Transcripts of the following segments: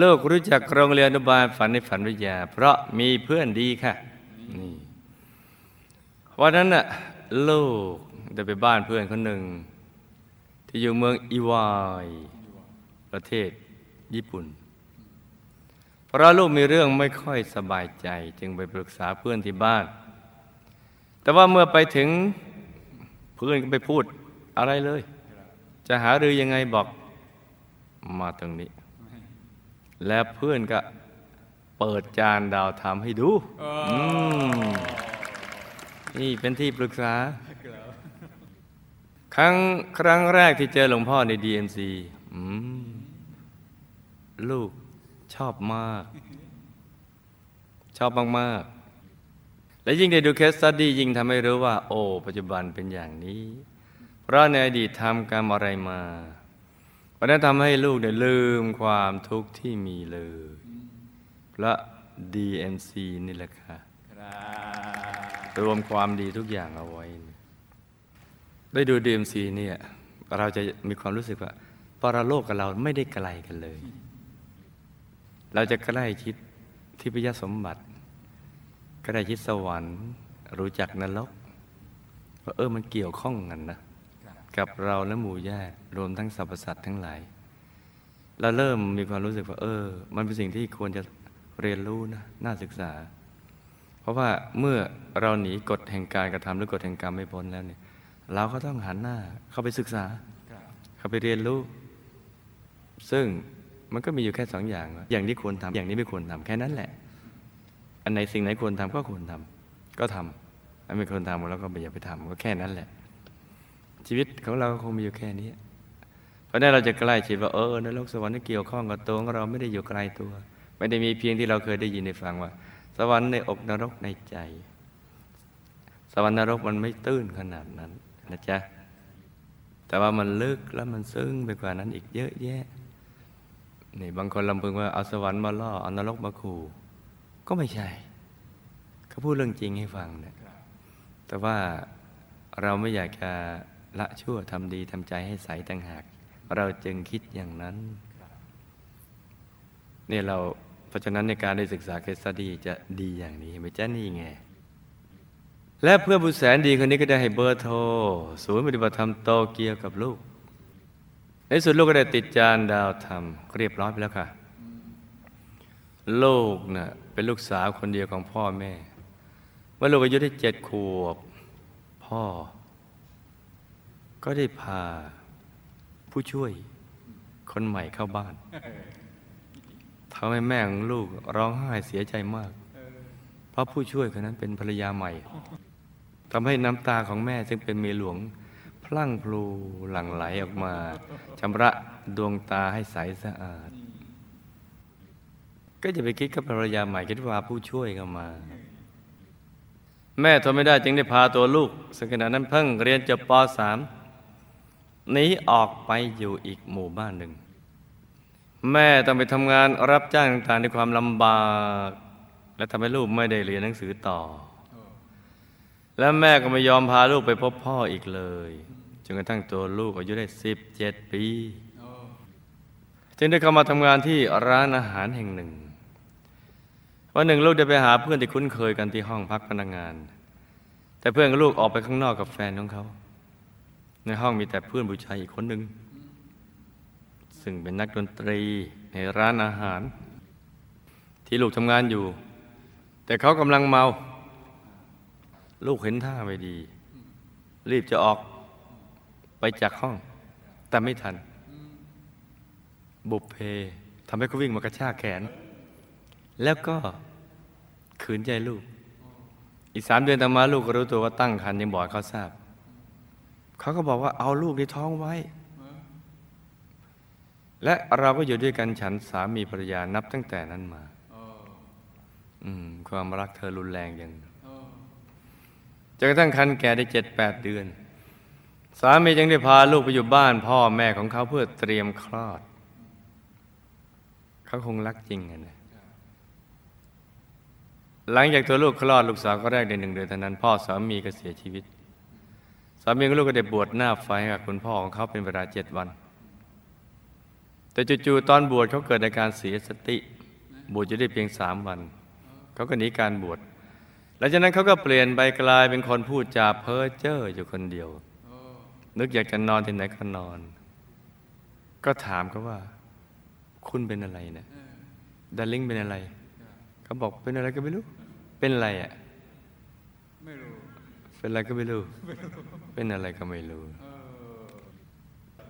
ลูกรู้จักโรงเรียนอนุบาลฝันในฝันวิทยา เพราะมีเพื่อนดีค่ะนี่วันนั้นน่ะลูกได้ไปบ้านเพื่อนคนหนึ่ง ที่อยู่เมืองอิวายประเทศญี่ปุ่น เพราะลูกมีเรื่องไม่ค่อยสบายใจ จึงไปปรึกษาเพื่อนที่บ้าน แต่ว่าเมื่อไปถึงเพื่อนก็ไปพูดอะไรเลย จะหารือยังไงบอกมาตรงนี้ แล้วเพื่อนก็เปิดจานดาวทำให้ดูนี่เป็นที่ปรึกษา ครั้งครั้งแรกที่เจอหลวงพ่อใน DMC ลูกชอบมาก ชอบมาก ๆ และยิ่งได้ดูเคสตัดดี้ยิ่งทำให้รู้ว่า โอ้ ปัจจุบันเป็นอย่างนี้ เพราะในอดีตทำกรรมอะไรมา เพราะนั้นทำให้ลูกเนี่ยลืมความทุกข์ที่มีเลยพระ DMC นี่แหละค่ะรวมความดีทุกอย่างเอาไว้ ได้ดู DMC เนี่ย เราจะมีความรู้สึกว่าปรโลกกับเราไม่ได้ไกลกันเลย เราจะใกล้ชิดที่พยสมบัติก็ได้ชิดสวรรค์ รู้จักนรกว่าเออมันเกี่ยวข้องกันนะ กับเราและหมู่ญาติรวมทั้งสรรพสัตว์ทั้งหลาย เราเริ่มมีความรู้สึกว่าเออ มันเป็นสิ่งที่ควรจะเรียนรู้นะน่าศึกษา เพราะว่าเมื่อเราหนีกฎแห่งการกระทำหรือกฎแห่งกรรมไม่พ้นแล้วเนี่ย เราก็ต้องหันหน้าเข้าไปศึกษา เข้าไปเรียนรู้ ซึ่งมันก็มีอยู่แค่สองอย่าง อย่างที่ควรทำอย่างนี้ไม่ควรทำแค่นั้นแหละ อันไหนสิ่งไหนควรทำก็ควรทำก็ทำอันไม่ควรทำแล้วก็อย่าไปทำก็แค่นั้นแหละ ชีวิตของเราคงมีอยู่แค่นี้ เพราะนั้นเราจะใกล้ชิดว่าเออนรกสวรรค์นี่เกี่ยวข้องกับตัวของเราไม่ได้อยู่ไกลตัว ไม่ได้มีเพียงที่เราเคยได้ยินได้ฟังว่า สวรรค์ในอกนรกในใจ สวรรค์นรกมันไม่ตื้นขนาดนั้นนะจ๊ะแต่ว่ามันลึกแล้วมันซึ้งไปกว่านั้นอีกเยอะแยะนี่บางคนลำพึงว่าเอาสวรรค์มาล่อเอานรกมาขู่ก็ไม่ใช่เขาพูดเรื่องจริงให้ฟังเนี่ยแต่ว่าเราไม่อยากจะ ละชั่วทำดีทำใจให้ใสต่างหาก เราจึงคิดอย่างนั้นเนี่ยเราเพราะฉะนั้นในการได้ศึกษาเคสดีจะดีอย่างนี้ไม่จ้นี่ไง และเพื่อบุญแสนดีคนนี้ก็ได้ให้เบอร์โทรศูนย์ปฏิบัติธรรมโตเกียวกับลูก ในสุดลูกก็ได้ติดจานดาวธรรมเรียบร้อยไปแล้วค่ะลูกนะ่ะเป็นลูกสาวคนเดียวของพ่อแม่เมื่อลูกอายุได้เจ็ดขวบ พ่อ ก็ได้พาผู้ช่วยคนใหม่เข้าบ้านทำให้แม่ของลูกร้องไห้เสียใจมาก เพราะผู้ช่วยคนนั้นเป็นภรรยาใหม่ทำให้น้ำตาของแม่ซึ่งเป็นเมียหลวง พลั่งพลูหลั่งไหลออกมาชำระดวงตาให้ใสสะอาด ก็จะไปคิดกับภรรยาใหม่คิดว่าผู้ช่วยเข้ามา แม่ทนไม่ได้จึงได้พาตัวลูกซึ่งขณะนั้นเพิ่งเรียนจบป .3 หนีออกไปอยู่อีกหมู่บ้านหนึ่ง แม่ต้องไปทำงานรับจ้างต่างๆในความลำบาก และทำให้ลูกไม่ได้เรียนหนังสือต่อ และแม่ก็ไม่ยอมพาลูกไปพบพ่ออีกเลยจนกระทั่งตัวลูกอายุได้สิบเจ็ดปีจึงได้เข้ามาทำงานที่ร้านอาหารแห่งหนึ่ง วันหนึ่งลูกได้ไปหาเพื่อนที่คุ้นเคยกันที่ห้องพักพนักงาน แต่เพื่อนกับลูกออกไปข้างนอกกับแฟนของเขา ในห้องมีแต่เพื่อนผู้ชายอีกคนหนึ่ง ซึ่งเป็นนักดนตรีในร้านอาหาร ที่ลูกทำงานอยู่ แต่เขากำลังเมา ลูกเห็นท่าไม่ดี รีบจะออกไปจากห้อง แต่ไม่ทัน บุพเพทำให้เขาวิ่งมากระชากแขน แล้วก็ขืนใจลูก อีกสามเดือนต่อมาลูกก็รู้ตัวว่าตั้งครรภ์ยังบอกเขาทราบ เขาก็บอกว่าเอาลูกในท้องไว้ และเราก็อยู่ด้วยกันฉันสามีภรรยานับตั้งแต่นั้นมาอืมความรักเธอรุนแรงอย่างจนกระทั่งคันแก่ได้เจ็ดแปดเดือน สามีจึงได้พาลูกไปอยู่บ้านพ่อแม่ของเขาเพื่อเตรียมคลอด เขาคงรักจริงไงนะหลังจากตัวลูกคลอดลูกสาวก็แรกในหนึ่งเดือนเท่านั้น พ่อสามีก็เสียชีวิตสามีกับลูกก็ได้บวชหน้าไฟกับคุณพ่อของเขาเป็นเวลาเจ็ดวัน แต่จู่ๆตอนบวชเขาเกิดอาการเสียสติ บวชจะได้เพียงสามวัน เขาก็หนีการบวชหลังจากนั้นเขาก็เปลี่ยนไปกลายเป็นคนพูดจาเพ้อเจ้ออยู่คนเดียว นึกอยากจะนอนที่ไหนก็นอน ก็ถามเขาว่า คุณเป็นอะไรเนะี่ยดาริงเป็นอะไร เขาบอกเป็นอะไรก็ไม่รู้ เป็นอะไรอะ ไม่รู้ เป็นอะไรก็ไม่รู้ เป็นอะไรก็ไม่รู้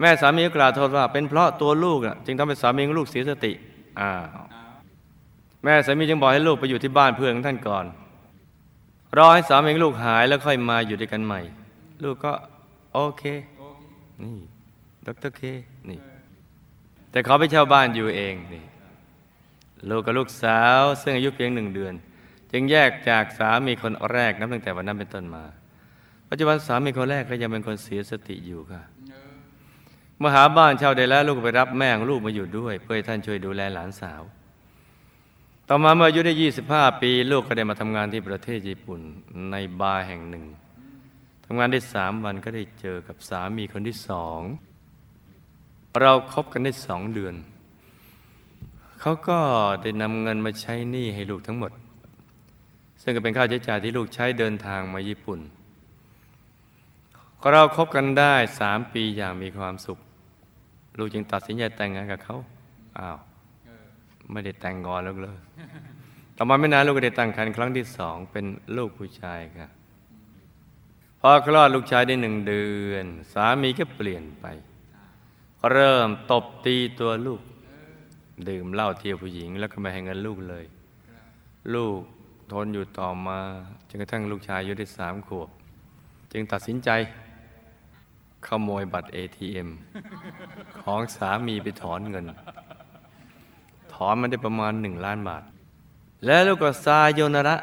แม่สามีก็กล่าวโทษว่า เป็นเพราะตัวลูกอะจึงทำให้สามีของลูกเสียสติอ้าวแม่สามีจึงบอกให้ลูกไปอยู่ที่บ้านเพื่อนของท่านก่อน รอให้สามีของลูกหายแล้วค่อยมาอยู่ด้วยกันใหม่ ลูกก็โอเค นี่ดรเคนี่ แต่เขาไปเช่าบ้านอยู่เองนี่ลูกกับลูกสาว ซึ่งอายุเพียงหนึ่งเดือน จึงแยกจากสามีคนแรกนับตั้งแต่วันนั้นเป็นต้นมา ปัจจุบันสามีคนแรกก็ยังเป็นคนเสียสติอยู่ค่ะมหาบ้านเช่าได้แล้วลูกไปรับแม่ของลูกมาอยู่ด้วย เพื่อท่านช่วยดูแลหลานสาว ต่อมาเมื่ออายุได้ 25 ปี ลูกก็ได้มาทำงานที่ประเทศญี่ปุ่นในบาร์แห่งหนึ่งทำงานได้สามวันก็ได้เจอกับสามีคนที่สองเราครบกันได้สองเดือน เขาก็ได้นำเงินมาใช้หนี้ให้ลูกทั้งหมด ซึ่งก็เป็นค่าใช้จ่ายที่ลูกใช้เดินทางมาญี่ปุ่น เราครบกันได้สามปีอย่างมีความสุข ลูกจึงตัดสินใจแต่งงานกับเขาอ้าวไม่ได้แต่งงอนแล้วเลยต่อมาไม่นานลูกก็ได้ตั้งครรภ์ครั้งที่สองเป็นลูกผู้ชายค่ะพอคลอดลูกชายได้หนึ่งเดือน สามีก็เปลี่ยนไป เริ่มตบตีตัวลูก ดื่มเหล้าเที่ยวผู้หญิง แล้วก็ไม่ให้เงินลูกเลย ลูกทนอยู่ต่อมาจนกระทั่งลูกชายอายุได้สามขวบ จึงตัดสินใจ ขโมยบัตร ATM ของสามีไปถอนเงิน ถอนมันได้ประมาณหนึ่งล้านบาท แล้วลูกก็ซาโยนระ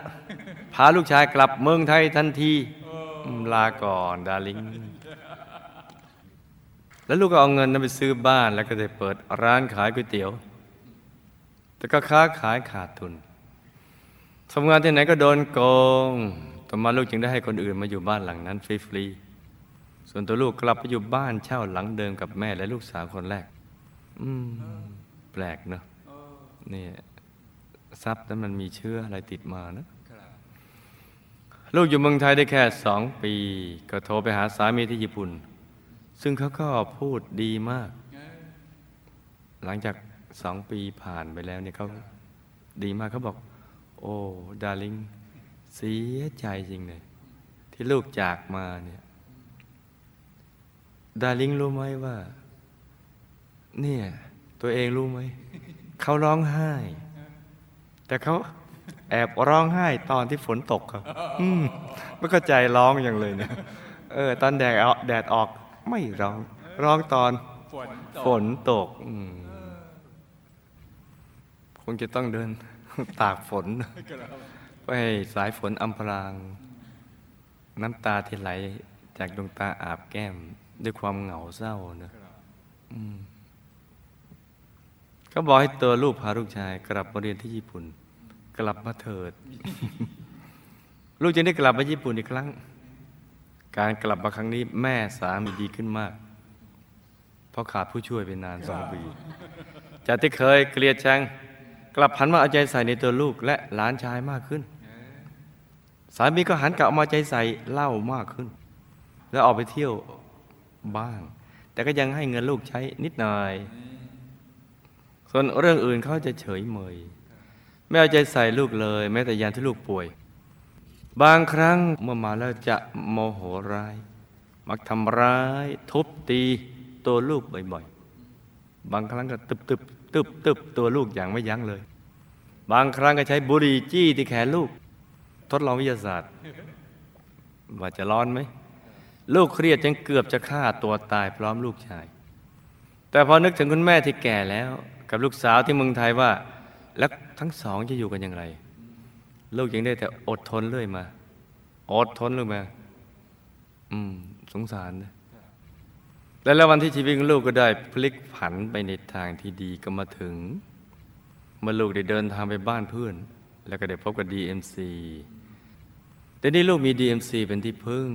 พาลูกชายกลับเมืองไทยทันที ลาก่อนดาริง แล้วลูกก็เอาเงินนั้นไปซื้อบ้านแล้วก็ได้เปิดร้านขายก๋วยเตี๋ยว แต่ก็ค้าขายขาดทุนทำงานที่ไหนก็โดนโกง ต่อมาลูกจึงได้ให้คนอื่นมาอยู่บ้านหลังนั้นฟรีๆ ส่วนตัวลูกกลับไปอยู่บ้านเช่าหลังเดิมกับแม่และลูกสาวคนแรก อืม แปลกเนอะนี่ทรัพย์นั้นมันมีเชื้ออะไรติดมานะลูกอยู่เมืองไทยได้แค่สองปี ก็โทรไปหาสามีที่ญี่ปุ่น ซึ่งเขาก็พูดดีมาก หลังจากสองปีผ่านไปแล้วเนี่ยเขาดีมากเขาบอก โอ้ ดาริงเสียใจจริงเลย ที่ลูกจากมาเนี่ย ดาริงรู้ไหมว่า เนี่ย ตัวเองรู้ไหม เขาร้องไห้ แต่เขาแอบร้องไห้ตอนที่ฝนตกครับไม่เข้าใจร้องอย่างเลยเนี่ยเออ ตอนแดดออกแดดออกไม่ร้อง ร้องตอนฝนตฝกนตกอืมคงจะต้องเดิน ตากฝนไปสายฝนอำพราง น้ำตาที่ไหลจากดวงตาอาบแก้ม ด้วยความเหงาเศร้าเนอะอืมก็บอกให้ตัวลูกพาลูกชาย กลับมาเรียนที่ญี่ปุ่น กลับมาเถิด ลูกจึงได้กลับมาญี่ปุ่นอีกครั้ง การกลับมาครั้งนี้ แม่สามีดีขึ้นมาก เพราะขาดผู้ช่วยไปนานสองปีจากที่เคยเกลียดชัง กลับหันมาเอาใจใส่ในตัวลูกและหลานชายมากขึ้น สามีก็หันกลับมาใจใส่เหล้ามากขึ้น แล้วออกไปเที่ยว บ้าง แต่ก็ยังให้เงินลูกใช้นิดหน่อย ส่วนเรื่องอื่นเขาจะเฉยเมย ไม่เอาใจใส่ลูกเลย แม้แต่ยามที่ลูกป่วย บางครั้งเมื่อมาแล้วจะโมโหร้าย มักทำร้าย ทุบตีตัวลูกบ่อยๆ บางครั้งก็ตึบตึบตึบตึบตัวลูกอย่างไม่ยั้งเลย บางครั้งก็ใช้บุหรี่จี้ที่แขนลูก ทดลองวิทยาศาสตร์ ว่าจะร้อนไหม ลูกเครียดจนเกือบจะฆ่าตัวตายพร้อมลูกชาย แต่พอนึกถึงคุณแม่ที่แก่แล้ว กับลูกสาวที่เมืองไทยว่า แล้วทั้งสองจะอยู่กันอย่างไร ลูกยังได้แต่อดทนเรื่อยมา อดทนเรื่อยมา อืม สงสารนะและแล้ววันที่ชีวิตของลูกก็ได้พลิกผันไปในทางที่ดีก็มาถึง เมื่อลูกได้เดินทางไปบ้านเพื่อน แล้วก็ได้พบกับ DMC แต่นี่ลูกมี DMC เป็นที่พึ่ง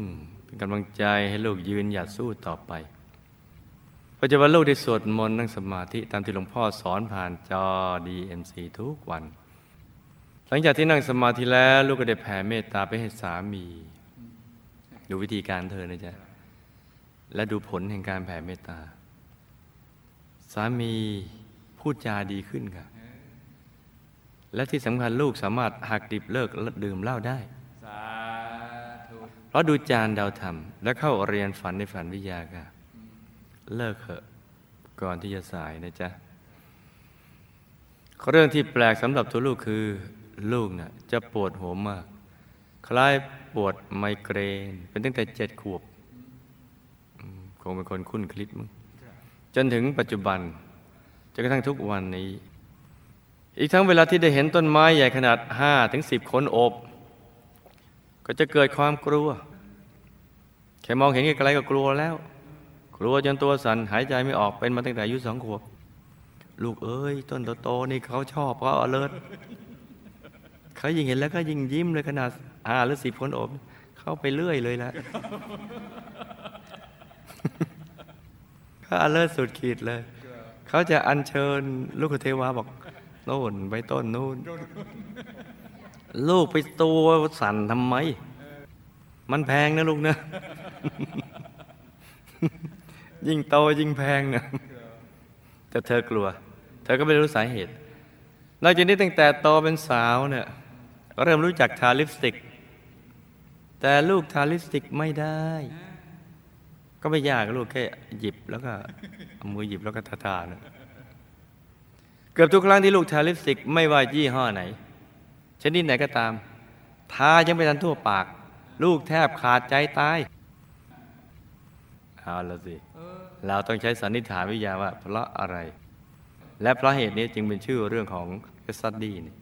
เป็นกำลังใจให้ลูกยืนหยัดสู้ต่อไปปัจจุบันลูกได้สวดมนต์นั่งสมาธิตามที่หลวงพ่อสอนผ่านจอ DMC ทุกวัน หลังจากที่นั่งสมาธิแล้วลูกก็ได้แผ่เมตตาไปให้สามี ดูวิธีการเธอนะจ๊ะ และดูผลแห่งการแผ่เมตตา สามีพูดจาดีขึ้นค่ะ และที่สำคัญลูกสามารถหักดิบเลิกดื่มเหล้าได้ เพราดูจานดาวธรรม และเข้าเรียนฝันในฝันวิทยาค่ะ เลิกเถอะก่อนที่จะสายนะจ๊ะเรื่องที่แปลกสำหรับตัวลูกคือ ลูกน่ะจะปวดหัวมาก คล้ายปวดไมเกรน เป็นตั้งแต่เจ็ดขวบคงเป็นคนคุ้นคลิปมั้งจนถึงปัจจุบันจนกระทั่งทุกวันนี้ อีกทั้งเวลาที่ได้เห็นต้นไม้ใหญ่ขนาดห้าถึงสิบคนโอบ ก็จะเกิดความกลัว ค่มองเห็นไกลก็กลัวแล้ว กลัวจนตัวสั่นหายใจไม่ออกเป็นมาตั้งแต่อายุสองขวบ ลูกเอ้ย ต้นโตๆนี่เขาชอบเขาเอาเลิศเขายิ่งเห็นแล้วก็ยิ่งยิ้มเลยขนาดห้าหรือสิบคนโอบเข้าไปเรื่อยเลยละเขาเอาเลิศสุดขีดเลย เขาจะอัญเชิญลูกเทวาบอกโน่นไปต้นนู่นลูกไปตัวสั่นทำไม มันแพงนะลูกนะ ยิ่งโตยิ่งแพงเนะแต่เธอกลัว เธอก็ไม่รู้สาเหตุนอกจากนี้ตั้งแต่โตเป็นสาวเนี่ยเริ่มรู้จักทาลิปสติก แต่ลูกทาลิปสติกไม่ได้ ก็ไม่ยากลูกแค่หยิบแล้วก็มือหยิบแล้วก็ทาทานะเกือบทุกครั้งที่ลูกทาลิปสติก ไม่ว่ายี่ห้อไหนชนิดไหนก็ตาม ทายังไม่ทันทั่วปาก ลูกแทบขาดใจตาย เอาละสิ เราต้องใช้สันนิษฐานวิทยาว่า เพราะอะไร และเพราะเหตุนี้จึงเป็นชื่อเรื่องของเอสซัดดี้นี่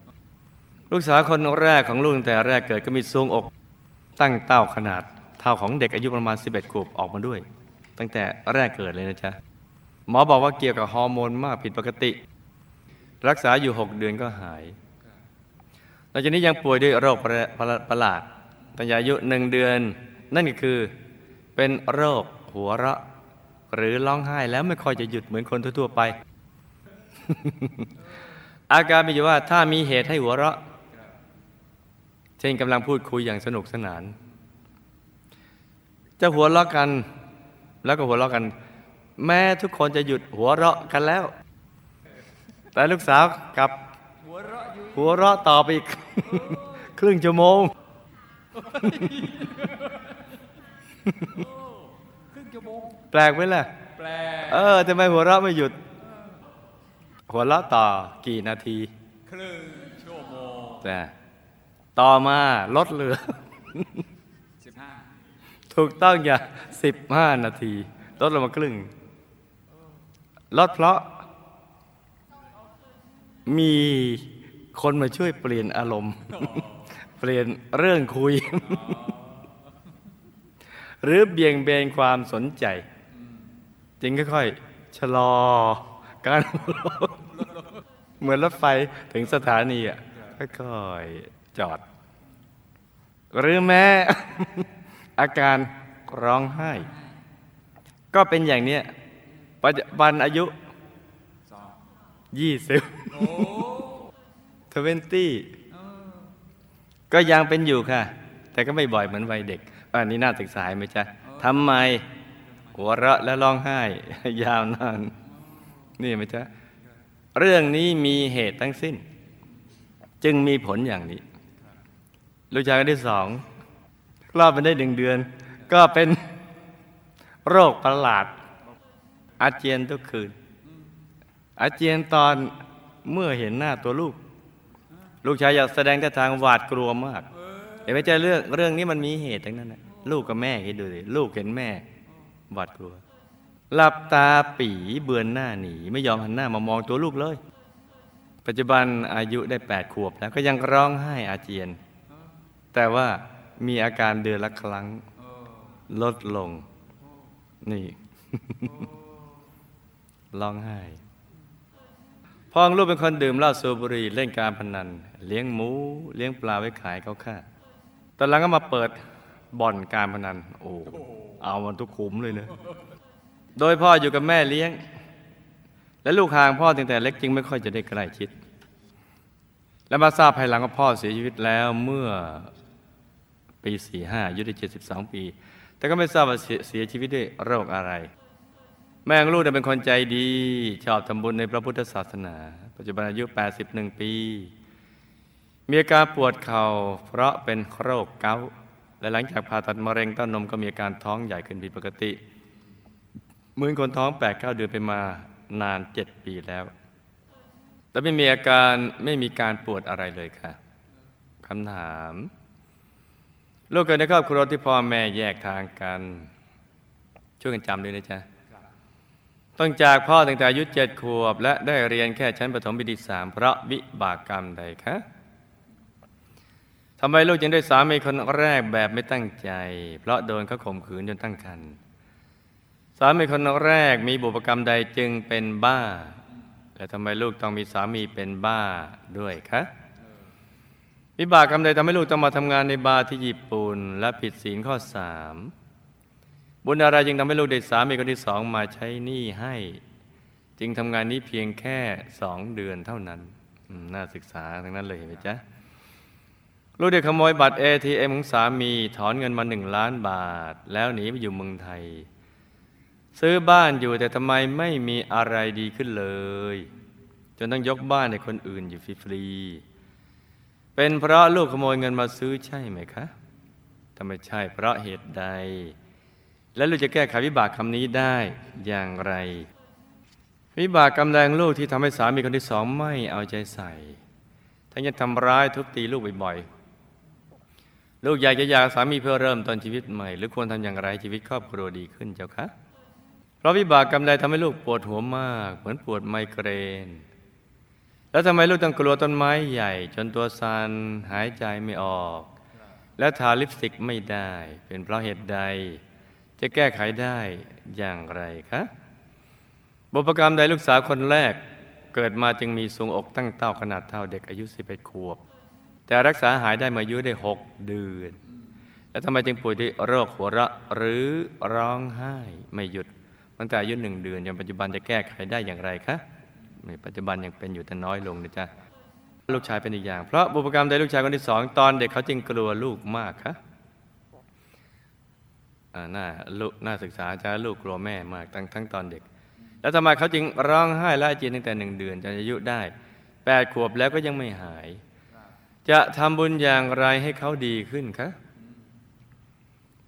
ลูกสาวคนแรกของลูกตั้งแต่แรกเกิดก็มีทรวงอก ตั้งเต้าขนาด เท่าของเด็กอายุประมาณ 11ขวบออกมาด้วย ตั้งแต่แรกเกิดเลยนะจ๊ะหมอบอกว่าเกี่ยวกับฮอร์โมนมากผิดปกติ รักษาอยู่ 6 เดือนก็หายหลังจากนี้ยังป่วยด้วยโรคประประหลาดตั้งแต่อายุหนึ่งเดือน นั่นก็คือเป็นโรค หัวเราะ หรือร้องไห้แล้วไม่ค่อยจะหยุดเหมือนคนทั่วๆไป อาการมีอยู่ว่าถ้ามีเหตุให้หัวเราะ เช่นกำลังพูดคุยอย่างสนุกสนาน จะหัวเราะกัน แล้วก็หัวเราะกัน แม้ทุกคนจะหยุดหัวเราะกันแล้ว แต่ลูกสาวกับหัวเราะหัวเราะต่อไปอีก ครึ่งชั่วโมง แปลกไหมล่ะ แปลเออทำไมหัวเราะไม่หยุด หัวเราะต่อกี่นาที ครึ่งชั่วโมงแต่ต่อมาลดเหลือ สิบห้าถูกต้องอย่าสิบห้านาที ลดลงมาครึ่ง ลดเพราะ มีคนมาช่วยเปลี่ยนอารมณ์ เปลี่ยนเรื่องคุย หรือเบี่ยงเบนความสนใจ จึงค่อยๆชะลอ การเหมือนรถไฟถึงสถานีอะค่อยๆจอด หรือแม้ อาการร้องไห้ ก็เป็นอย่างเนี้ยปัจจุบันอายุยี่สิบทเวนตี้ก็ยังเป็นอยู่ค่ะ แต่ก็ไม่บ่อยเหมือนวัยเด็กอันนี้น่าศึกษาไหมจ๊ะทำไม หัวเราะและร้องไห้ ยาวนาน นี่ไหมจ๊ะเรื่องนี้มีเหตุทั้งสิ้น จึงมีผลอย่างนี้ ลูกชายคนที่สองคลอดมาได้หนึ่งเดือน ก็เป็นโรคประหลาด อาเจียนทุกคืน อาเจียนตอนเมื่อเห็นหน้าตัวลูก ลูกชายอยากแสดงท่าทางหวาดกลัวมากเห็นไหมจ๊ะเรื่องเรื่องนี้มันมีเหตุทั้งนั้นนะลูกกับแม่คิดดูสิลูกเห็นแม่ หวาดกลัว หลับตาปีเบือนหน้าหนี ไม่ยอมหันหน้ามามองตัวลูกเลย ปัจจุบันอายุได้แปดขวบแล้วก็ยังร้องไห้อาเจียน แต่ว่ามีอาการเดือนละครั้ง ลดลง นี่ร้องไห้พ่อของลูกเป็นคนดื่มเหล้าสูบบุหรี่เล่นการพนัน เลี้ยงหมู เลี้ยงปลาไว้ขายเขาค่าตอนหลังก็มาเปิด บ่อนการพนัน โอ้เอามันทุกขุมเลยเนะโดยพ่ออยู่กับแม่เลี้ยง และลูกห่างพ่อตั้งแต่เล็กจึงไม่ค่อยจะได้ใกล้ชิด และมาทราบภายหลังว่าพ่อเสียชีวิตแล้วเมื่อปีสี่ห้าอายุได้เจ็ดสิบสองปี แต่ก็ไม่ทราบว่าเสียชีวิตด้วยโรคอะไร แม่ของลูกเป็นคนใจดี ชอบทำบุญในพระพุทธศาสนา ปัจจุบันอายุ 81 ปี มีอาการปวดเข่าเพราะเป็นโรคเกาต์ และหลังจากผ่าตัดมะเร็งเต้านมก็มีอาการท้องใหญ่ขึ้นผิดปกติเหมือนคนท้องแปดเก้าเดือนไปมานานเจ็ดปีแล้ว แต่ไม่มีอาการไม่มีการปวดอะไรเลยค่ะคำถามลูกเกิดในครอบครัวที่พ่อแม่แยกทางกัน ช่วยกันจำด้วยนะจ๊ะต้องจากพ่อตั้งแต่อายุเจ็ดขวบ และได้เรียนแค่ชั้นประถมบิดีสามเพราะวิบากกรรมใดคะ ทำไมลูกจึงได้สามีคนแรกแบบไม่ตั้งใจ เพราะโดนเขาข่มขืนจนตั้งครรภ์สามีคนแรกมีบุพกรรมใดจึงเป็นบ้า และทำไมลูกต้องมีสามีเป็นบ้าด้วยคะวิบากกรรมใดทำให้ลูกต้องมาทำงานในบาร์ที่ญี่ปุ่นและผิดศีลข้อสามบุญอะไรจึงทำให้ลูกได้สามีคนที่สองมาใช้หนี้ให้ จึงทำงานนี้เพียงแค่สองเดือนเท่านั้นน่าศึกษาทั้งนั้นเลยเห็นไหมจ๊ะ ลูกเด็กขโมยบัตร ATM ของสามี ถอนเงินมาหนึ่งล้านบาท แล้วหนีไปอยู่เมืองไทย ซื้อบ้านอยู่แต่ทำไมไม่มีอะไรดีขึ้นเลย จนต้องยกบ้านให้คนอื่นอยู่ฟรีๆเป็นเพราะลูกขโมยเงินมาซื้อใช่ไหมคะถ้าไม่ใช่เพราะเหตุใด แล้วลูกจะแก้ไขวิบากคำนี้ได้อย่างไร วิบากกรรมแรงลูกที่ทำให้สามีคนที่สองไม่เอาใจใส่ทั้งยังทำร้ายทุบตีลูกบ่อยๆ ลูกอยากจะอยากสามีเพื่อเริ่มต้นชีวิตใหม่ หรือควรทำอย่างไรชีวิตครอบครัวดีขึ้นเจ้าคะเพราะวิบากกรรมใดทำให้ลูกปวดหัวมาก เหมือนปวดไมเกรน แล้วทำไมลูกต้องกลัวต้นไม้ใหญ่ จนตัวซันหายใจไม่ออก และทาลิปสติกไม่ได้ เป็นเพราะเหตุใด จะแก้ไขได้อย่างไรคะบุพกรรมใดลูกสาวคนแรกเกิดมาจึงมีทรงอกตั้งเต้าขนาดเท่าเด็กอายุ 11 ขวบ แต่รักษาหายได้มาอายุได้หกเดือน แล้วทำไมจึงป่วยด้วยโรคหัวเราะหรือร้องไห้ไม่หยุดตั้งแต่อายุหนึ่งเดือนจนปัจจุบันจะแก้ไขได้อย่างไรคะในปัจจุบันยังเป็นอยู่แต่น้อยลงนะจ๊ะลูกชายเป็นอีกอย่าง เพราะบุพกรรมใดลูกชายคนที่สองตอนเด็กเขาจึงกลัวลูกมากคะน่าลูกน่าศึกษาจ้าลูกกลัวแม่มากตั้งทั้งตอนเด็ก แล้วทำไมเขาจึงร้องไห้และจีนตั้งแต่หนึ่งเดือนจนอายุได้แปดขวบแล้วก็ยังไม่หาย จะทำบุญอย่างไรให้เขาดีขึ้นคะ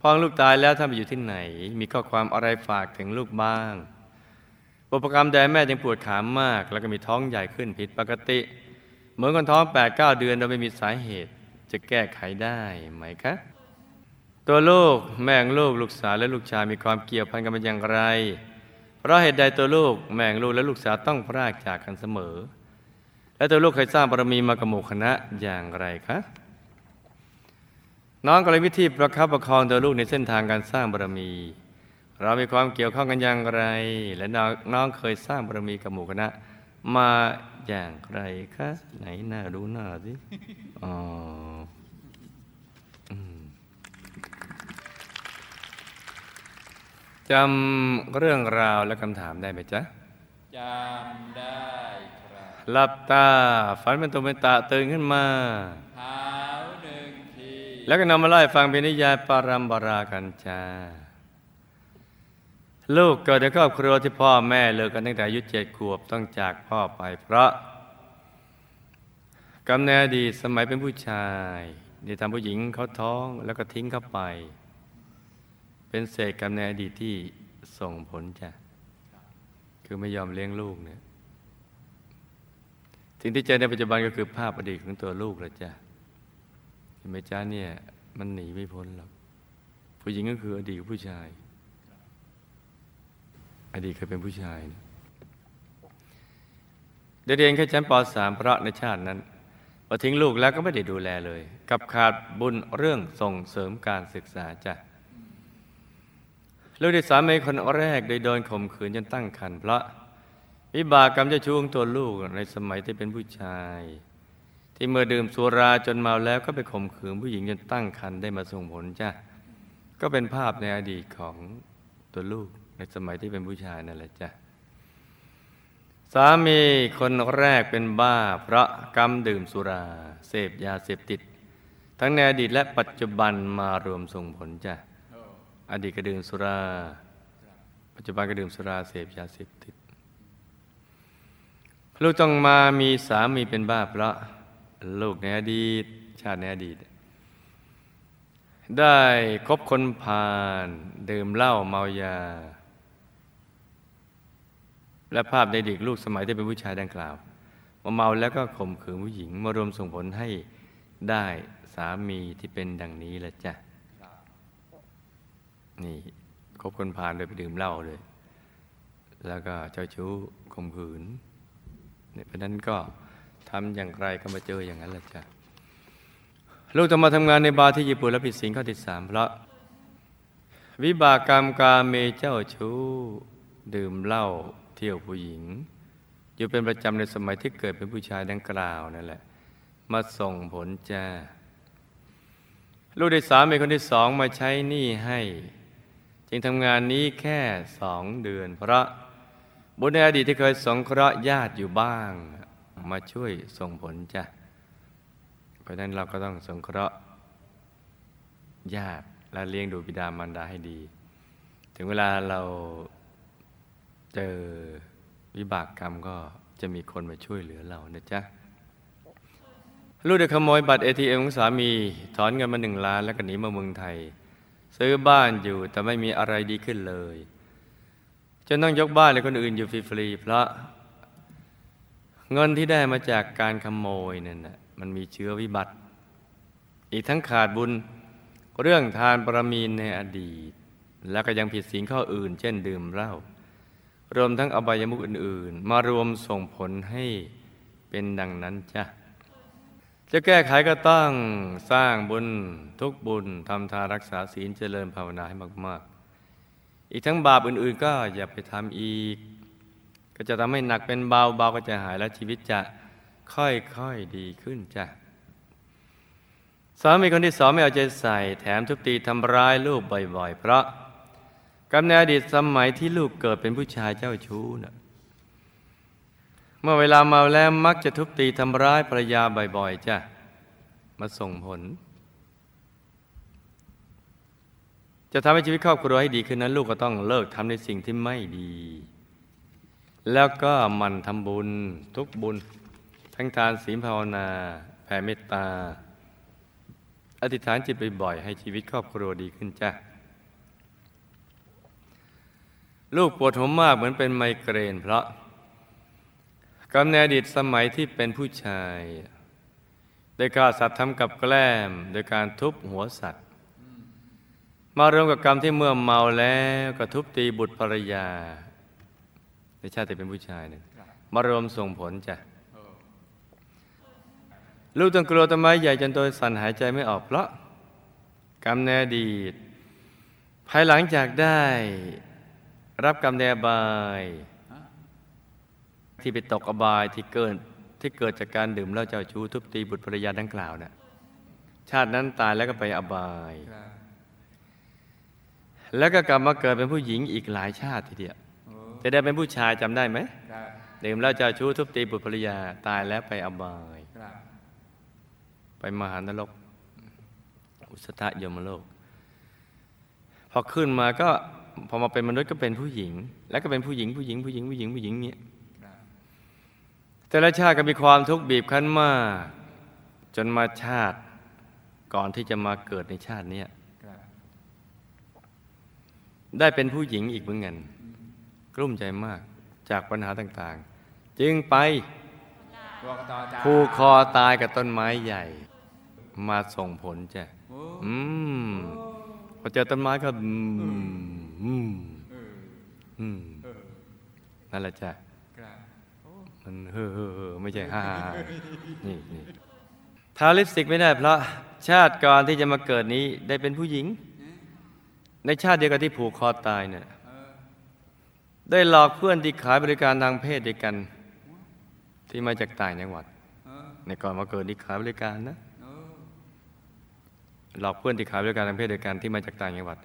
พอลูกตายแล้วท่านไปอยู่ที่ไหน มีข้อความอะไรฝากถึงลูกบ้างบุพกรรมแดแม่ยังปวดขามาก แล้วก็มีท้องใหญ่ขึ้นผิดปกติ เหมือนคนท้อง8ปดเเดือนโดยไม่มีสาเหตุจะแก้ไขได้ไหมคะ ตัวลูกแม่งลูกลูกสาวและลูกชายมีความเกี่ยวพันกันเป็นอย่างไร เพราะเหตุใดตัวลูกแม่งลูกและลูกสาวต้องพรากจากกันเสมอ แล้วตัวลูกเคยสร้างบารมีมากับหมู่คณะอย่างไรคะน้องก็เลยวิธีประคับประคองตัวลูกในเส้นทางการสร้างบารมี เรามีความเกี่ยวข้องกันอย่างไร และน้องเคยสร้างบารมีกับหมู่คณะ มาอย่างไรคะไหนหน้าดูหน้าสิอ๋อจำเรื่องราวและคำถามได้ไหมจ๊ะ จำได้ หลับตา ฝันเป็นตัวเป็นตาตื่นขึ้นมาเท้าหนึ่งทีแล้วก็นำมาไล่ฟังเป็นนิยายปารัมบารากันจาลูกเกิดในครอบครัวที่พ่อแม่เลิกกันตั้งแต่อายุเจ็ดขวบต้องจากพ่อไปเพราะกำเนิดดีสมัยเป็นผู้ชายได้ทำผู้หญิงเขาท้องแล้วก็ทิ้งเขาไป เป็นเศษกำเนิดดีที่ส่งผลจ้ะคือไม่ยอมเลี้ยงลูกเนี่ย สิ่งที่เจอในปัจจุบันก็คือภาพอดีตของตัวลูกละจ้ะเห็นไหมจ้าเนี่ย มันหนีไม่พ้นหรอกผู้หญิงก็คืออดีตผู้ชาย อดีตเคยเป็นผู้ชายนะได้เรียนแค่ชั้นป .3 เพราะในชาตินั้นพอทิ้งลูกแล้วก็ไม่ได้ดูแลเลย กับขาดบุญเรื่องส่งเสริมการศึกษาจ้ะลูกที่สามในคนแรกโดยโดนข่มขืนจนตั้งครรภ์เพราะ วิบากกรรมเจะชูของตัวลูกในสมัยที่เป็นผู้ชาย ที่เมื่อดื่มสุราจนเมาแล้วก็ไปข่มขืนผู้หญิงจนตั้งครรภ์ได้มาส่งผลจ้ะก็เป็นภาพในอดีตของตัวลูกในสมัยที่เป็นผู้ชายนั่นแหละจ้ะสามีคนแรกเป็นบ้า เพราะกรรมดื่มสุรา เสพยาเสพติด ทั้งในอดีตและปัจจุบันมารวมส่งผลจ้ะอดีตก็ดื่มสุรา ปัจจุบันก็ดื่มสุราเสพยาเสพติด ลูกต้องมามีสามีเป็นบ้าเพราะลูกในอดีต ชาติในอดีต ได้คบคนผ่านดื่มเหล้าเมายา และภาพในเด็กลูกสมัยที่เป็นผู้ชายดังกล่าวมาเมาแล้วก็ข่มขืนผู้หญิงมารวมส่งผลให้ได้สามีที่เป็นดังนี้แหละจ้ะนี่คบคนผ่านโดยไปดื่มเหล้าเลย แล้วก็เจ้าชู้ข่มขืน เนี่ยเพราะนั้นก็ทำอย่างไรก็มาเจออย่างนั้นแหละจ้ะลูกจะมาทำงานในบาร์ที่ญี่ปุ่นแล้วผิดศีลข้อที่สามเพราะ วิบากกรรมกาเมเจ้าชู้ ดื่มเหล้าเที่ยวผู้หญิง อยู่เป็นประจำในสมัยที่เกิดเป็นผู้ชายดังกล่าวนั่นแหละ มาส่งผลจ้าลูกที่สามเป็นคนที่สองมาใช้หนี้ให้ จึงทำงานนี้แค่สองเดือน เพราะ บุญในอดีตที่เคยสงเคราะห์ญาติอยู่บ้าง มาช่วยส่งผลจ้ะ เพราะนั้นเราก็ต้องสงเคราะห์ญาติและเลี้ยงดูบิดามารดาให้ดี ถึงเวลาเราเจอวิบากกรรมก็จะมีคนมาช่วยเหลือเรานะจ๊ะลูกได้ขโมยบัตรเอทีเอ็มของสามี ถอนเงินมาหนึ่งล้านแล้วก็หนีมาเมืองไทย ซื้อบ้านอยู่แต่ไม่มีอะไรดีขึ้นเลย จนต้องยกบ้านให้คนอื่นอยู่ฟรีๆเพราะ เงินที่ได้มาจากการขโมยนั่นนะมันมีเชื้อวิบัติ อีกทั้งขาดบุญเรื่องทานปรมีนในอดีต แล้วก็ยังผิดศีลข้ออื่น เช่นดื่มเหล้ารวมทั้งอบายมุขอื่น ๆ มารวมส่งผลให้เป็นดังนั้นจ้ะจะแก้ไขก็ต้องสร้างบุญทุกบุญทำทานรักษาศีลเจริญภาวนาให้มาก ๆ อีกทั้งบาปอื่นๆ ก็อย่าไปทำอีก ก็จะทำให้หนักเป็นเบาเบาก็จะหายและชีวิตจะค่อยๆดีขึ้นจ้ะสามีคนที่สองไม่เอาใจใส่แถมทุบตีทำร้ายลูกบ่อย ๆ เพราะกำเนิดอดีตสมัยที่ลูกเกิดเป็นผู้ชายเจ้าชู้นะเมื่อเวลาเมาแล้วมักจะทุบตีทำร้ายภรรยาบ่อย ๆ จ้ะ มาส่งผล จะทำให้ชีวิตครอบครัวให้ดีขึ้นนั้น ลูกก็ต้องเลิกทำในสิ่งที่ไม่ดี แล้วก็มันทำบุญทุกบุญ ทั้งทานศีลภาวนา แผ่เมตตา อธิษฐานจิตบ่อยๆให้ชีวิตครอบครัวดีขึ้นจ้ะลูกปวดหัวมากเหมือนเป็นไมเกรน เพราะกำเนิดอดีตสมัยที่เป็นผู้ชาย ได้ฆ่าสัตว์ทำกับแกล้ม โดยการทุบหัวสัตว์ มารวมกับกรรมที่เมื่อเมาแล้วก็ทุบตีบุตรภรรยา ในชาติเป็นผู้ชายเนี่ยมารวมส่งผลจ้ะลูกต้องกลัวต้นไม้ใหญ่จนตัวสั่นหายใจไม่ออกเพราะ กรรมในอดีต ภายหลังจากได้ รับกรรมในอบาย ที่ไปตกอบายที่เกิดที่เกิดจากการดื่มเหล้าเจ้าชู้ทุบตีบุตรภรรยาดังกล่าวน่ะชาตินั้นตายแล้วก็ไปอบาย แล้วก็กลับมาเกิดเป็นผู้หญิงอีกหลายชาติทีเดียวจะได้เป็นผู้ชายจำได้ไหมดื่มเหล้าเจ้าชู้ทุบตีบุตรภรรยาตายแล้วไปอบายไปมหานรก อุสธยมโลก พอขึ้นมาก็พอมาเป็นมนุษย์ก็เป็นผู้หญิง แล้วก็เป็นผู้หญิงผู้หญิงผู้หญิงผู้หญิงผู้หญิงเนี้ยแต่ละชาติก็มีความทุกข์บีบคั้นมาก จนมาชาติก่อนที่จะมาเกิดในชาตินี้ ได้เป็นผู้หญิงอีกเหมือนกันกลุ้มใจมากจากปัญหาต่างๆ จึงไปผูกคอตายกับต้นไม้ใหญ่ มาส่งผลจ้ะอืมพอเจอต้นไม้ก็อืมอืมนั่นแหละจ้ะมันเฮ้อเฮ้อไม่ใช่ฮ่าฮ่าฮ่านี่นี่ทาลิปสติกไม่ได้เพราะชาติก่อนที่จะมาเกิดนี้ได้เป็นผู้หญิง ในชาติเดียวกับที่ผูกคอตายเนี่ยได้หลอกเพื่อนที่ขายบริการทางเพศด้วยกัน ที่มาจากต่างจังหวัด ในก่อนมาเกิดที่ขายบริการนะหลอกเพื่อนที่ขายบริการทางเพศด้วยกันที่มาจากต่างจังหวัด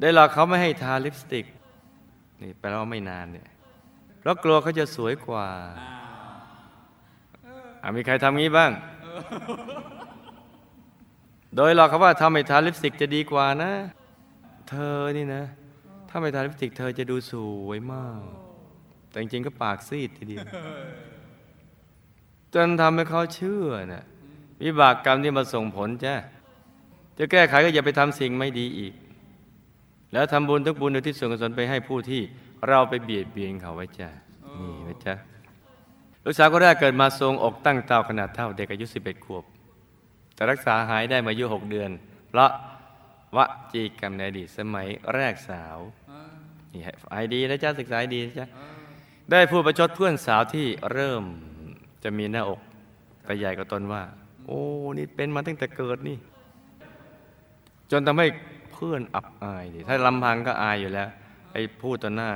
ได้หลอกเขาไม่ให้ทาลิปสติกนี่แปลว่าไม่นานเนี่ยเพราะกลัวเขาจะสวยกว่าอะมีใครทำงี้บ้าง โดยหลอกเขาว่าถ้าไม่ทาลิปสติกจะดีกว่านะ เธอนี่นะ ถ้าไม่ทาลิปสติก เธอจะดูสวยมาก แต่จริงๆก็ปากซีดทีเดียวจนทำให้เขาเชื่อน่ะวิบากกรรมที่มาส่งผลจ้ะจะแก้ไขก็อย่าไปทำสิ่งไม่ดีอีก แล้วทำบุญทุกบุญอุที่ส่วนกุศลไปให้ผู้ที่เราไปเบียดเบียนเขาไว้จ้ะนี่นะจ๊ะลูกสาวคนแรกเกิดมาทรงอกตั้งเตาขนาดเท่าเด็กอายุ 11 ขวบ แต่รักษาหายได้มาอายุ 6 เดือน เพราะ วจีกรรมในอดีตสมัยแรกสาวนี่ไอดีนะจ๊ะศึกษาดีนะจ๊ะได้พูดประชดเพื่อนสาวที่เริ่มจะมีหน้าอกไปใหญ่กว่าตนว่า โอ้นี่เป็นมาตั้งแต่เกิดนี่ จนทำให้เพื่อนอับอายดิถ้าลำพังก็อายอยู่แล้ว ไอ้พูดต่อหน้า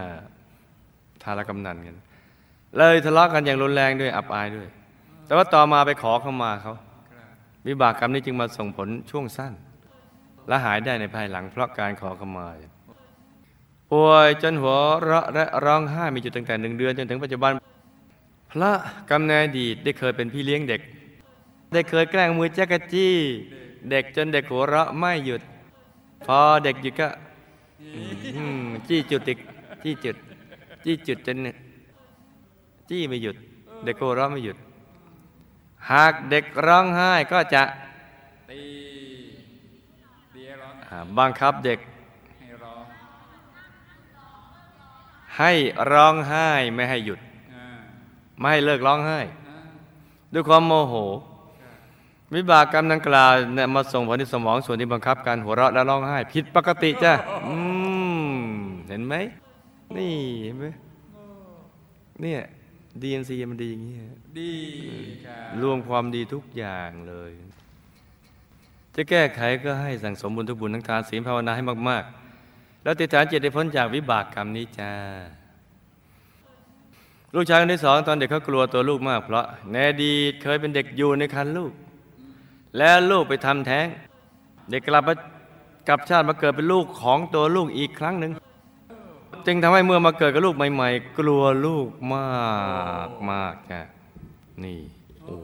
ทารกำนันกัน เลยทะเลาะกันอย่างรุนแรงด้วยอับอายด้วย แต่ว่าต่อมาไปขอเข้ามาเขาวิบากกรรมนี้จึงมาส่งผลช่วงสั้น และหายได้ในภายหลังเพราะการขอขมาป่วยจนหัวเราะและร้องไห้มีจุดตั้งแต่หนึ่งเดือนจนถึงปัจจุบัน พระกำเนิดดีได้เคยเป็นพี่เลี้ยงเด็ก ได้เคยแกล้งมือแจ๊กกะจี้ เด็กจนเด็กหัวเราะไม่หยุด พอเด็กหยุดก็จี้จุดอีกจี้จุด จี้จุดจนจี้ไม่หยุด เด็กหัวเราะไม่หยุด หากเด็กร้องไห้ก็จะ บังคับเด็กให้ร้องให้ร้องไห้ไม่ให้หยุดอ่าไม่ให้เลิกร้องไห้อ่าด้วยความโมโห วิบากกรรมดังกล่าวเนี่ยมาส่งผลที่สมองส่วนที่บังคับการหัวเราะและร้องไห้ ผิดปกติจ้ะอืมเห็นไหม นี่เห็นไหมเนี่ย DNC มันดีอย่างนี้ดีครับรวมความดีทุกอย่างเลย จะแก้ไขก็ให้สั่งสมบุญทุกบุญทั้งทานศีลภาวนาให้มาก ๆ แล้วติดฐานจิตให้พ้นจากวิบากกรรมนี้จ้าลูกชายคนที่สองตอนเด็กเขากลัวตัวลูกมาก เพราะในอดีตเคยเป็นเด็กอยู่ในคันลูก แล้วลูกไปทำแท้ง เด็กกลับมากลับชาติมาเกิดเป็นลูกของตัวลูกอีกครั้งหนึ่งจึงทำให้เมื่อมาเกิดกับลูกใหม่ ๆ กลัวลูกมากมากจ้ะนี่โอ้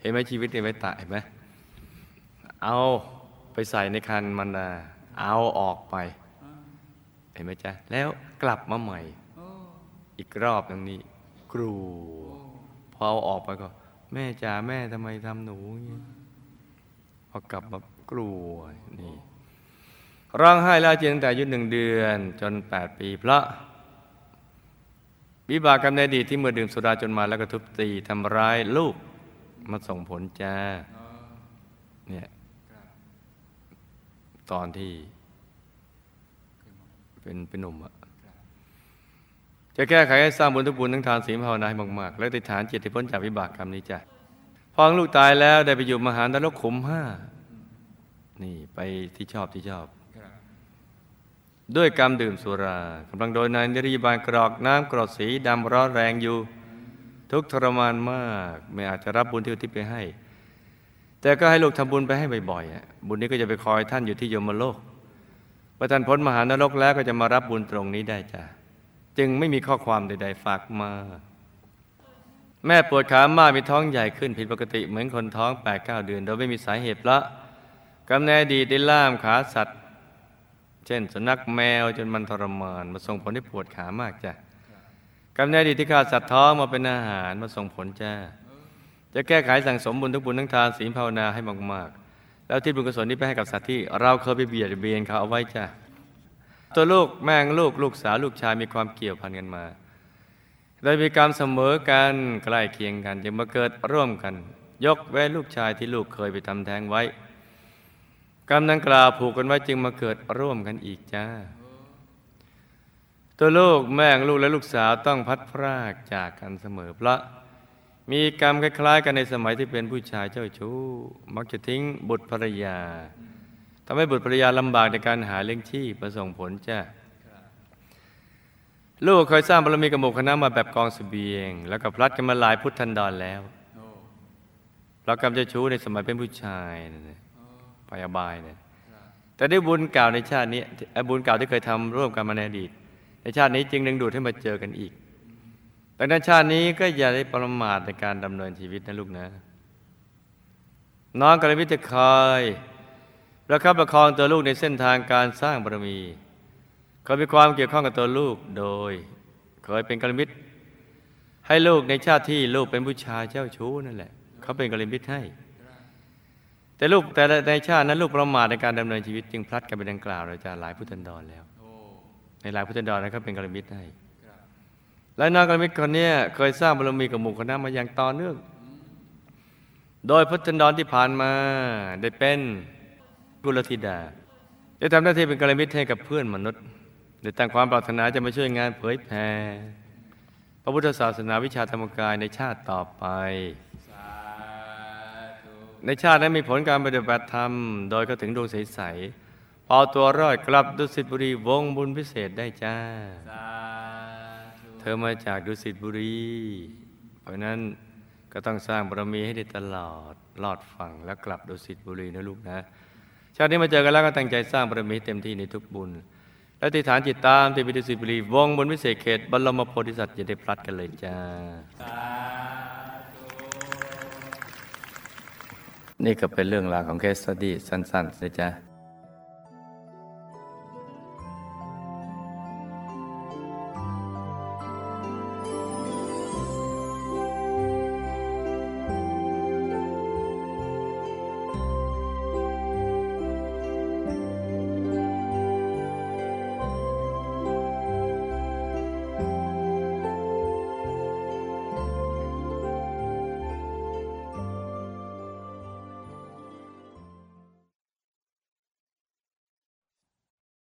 เห็นไหมชีวิตในไว้ตายเห็นไหม เอาไปใส่ในคันมันดาเอาออกไป เห็นไหมจ๊ะ แล้วกลับมาใหม่โอ้อีกรอบหนึงนี้กลัวพอเอาออกไปก็ แม่จ๋าแม่ทำไมทำหนูอย่างนี้พอกลับมากลัวนี่ร้องไห้แล้วเจียตั้งแต่อายุหนึ่งเดือนจนแปดปีเพราะวิบากกรรมในอดีตที่เมื่อดื่มสุราจนมาแล้วก็ทุบตีทำร้ายลูกมาส่งผลจ้าอ๋อเนี่ยครับ ตอนที่ เป็นเป็นหนุ่มอะจะแก้ไขให้สร้างบุญทุกบุญทั้งทานศีลภาวนาให้มากๆ และติดฐานจิตที่พ้นจากวิบากกรรมนี้จ้ะพอลูกตายแล้วได้ไปอยู่มหานรกขุมห้านี่ไปที่ชอบที่ชอบ ด้วยกรรมดื่มสุรากำลังโดยนายนิรยบาลกรอกน้ำกรดสีดำร้อนแรงอยู่ ทุกทรมานมาก ไม่อาจจะรับบุญที่อุทิศไปให้ แต่ก็ให้ลูกทำบุญไปให้บ่อยๆอะบุญนี้ก็จะไปคอยท่านอยู่ที่ยมโลกพอท่านพ้นมหานรกแล้วก็จะมารับบุญตรงนี้ได้จ้ะจึงไม่มีข้อความใด ๆ ฝากมา แม่ปวดขามากมีท้องใหญ่ขึ้นผิดปกติเหมือนคนท้อง8ปดเเดือน โดยไม่มีสาเหตุละกำเนิดดีได้ล่ามขาสัตว์ เช่นสุนัขแมวจนมันทรมาน มาส่งผลให้ปวดขามากจ้ะกำเนิดดีที่ฆ่าสัตว์ท้องมาเป็นอาหารมาส่งผลจ้า จะแก้ไขสั่งสมบุญทุกบุญทั้งทานศีลภาวนาให้มากๆ แล้วที่บุญกุศลนี้ไปให้กับสัตว์ที่ เราเคยไปเบียดเบียนเขาเอาไว้จ้ะตัวลูกแม่งลูกลูกสาวลูกชายมีความเกี่ยวพันกันมาโดยมีกรรมเสมอกันใกล้เคียงกันจึงมาเกิดร่วมกัน ยกเว้นลูกชายที่ลูกเคยไปทำแท้งไว้ กรรมดังกล่าวผูกกันไว้จึงมาเกิดร่วมกันอีกจ้าตัวลูกแม่งลูกและลูกสาวต้องพัดพรากจากกันเสมอเพราะ มีกรรมคล้ายๆ กันในสมัยที่เป็นผู้ชายเจ้าชู้ มักจะทิ้งบุตรภรรยาทำให้บุตรภรรยาลำบากในการหาเลี้ยงชีพประส่งผลจ้ะลูกเคยสร้างบารมีกับหมู่คณะมาแบบกองเสบียง แล้วก็พลัดกันมาหลายพุทธันดรแล้วเพราะกรรมเจ้าชู้ในสมัยเป็นผู้ชายนะโอ้ไปอบายเนี่ยแต่ด้วยบุญเก่าในชาตินี้เอ่อบุญเก่าที่เคยทำร่วมกันมาในอดีตในชาตินี้จึงดึงดูดให้มาเจอกันอีก ดังนั้นชาตินี้ก็อย่าได้ประมาทในการดำเนินชีวิตนะลูกนะ น้องกระมิตรคอยประคับประคองตัวลูกในเส้นทางการสร้างบารมีเคยมีความเกี่ยวข้องกับตัวลูกโดย เคยเป็นกรมิตร ให้ลูกในชาติที่ลูกเป็นผู้ชายเจ้าชู้นั่นแหละ เขาเป็นกรมิตรให้ แต่ลูกแต่ในชาตินั้นลูกประมาทในการดำเนินชีวิตจึงพลัดกันไปดังกล่าวเราจะหลายพุทธันดรแล้ว ในหลายพุทธันดรนั้นเขาเป็นกรมิตรให้ และนางกรมิตรคนเนี้ยเคยสร้างบารมีกับหมู่คณะมาอย่างต่อเนื่อง โดยพุทธันดรที่ผ่านมาได้เป็นกุลธิดา ได้ทำหน้าที่เป็นกรมิตรให้กับเพื่อนมนุษย์ได้ตั้งความปรารถนาจะมาช่วยงานเผยแผ่พระพุทธศาสนาวิชาธรรมกายในชาติต่อไป ในชาตินั้นมีผลการปฏิบัติธรรม โดยก็ถึงดวงใสๆพอตัวรอดกลับดุสิตบุรีวงบุญพิเศษได้จ้าา ธุเธอมาจากดุสิตบุรี เพราะนั้นก็ต้องสร้างบารมีให้ได้ตลอดลอดฝั่งแล้วกลับดุสิตบุรีนะลูกนะชาตินี้มาเจอกันแล้วก็ตั้งใจสร้างบารมีเต็มที่ในทุกบุญ และติฐานจิตตามที่วิดุสิตบุรีวงบนวิเศษเขตบรมโพธิสัตว์จะได้พลัดกันเลยจ้า นี่ก็เป็นเรื่องราวของเคสสตี้สั้นๆนะจ๊ะ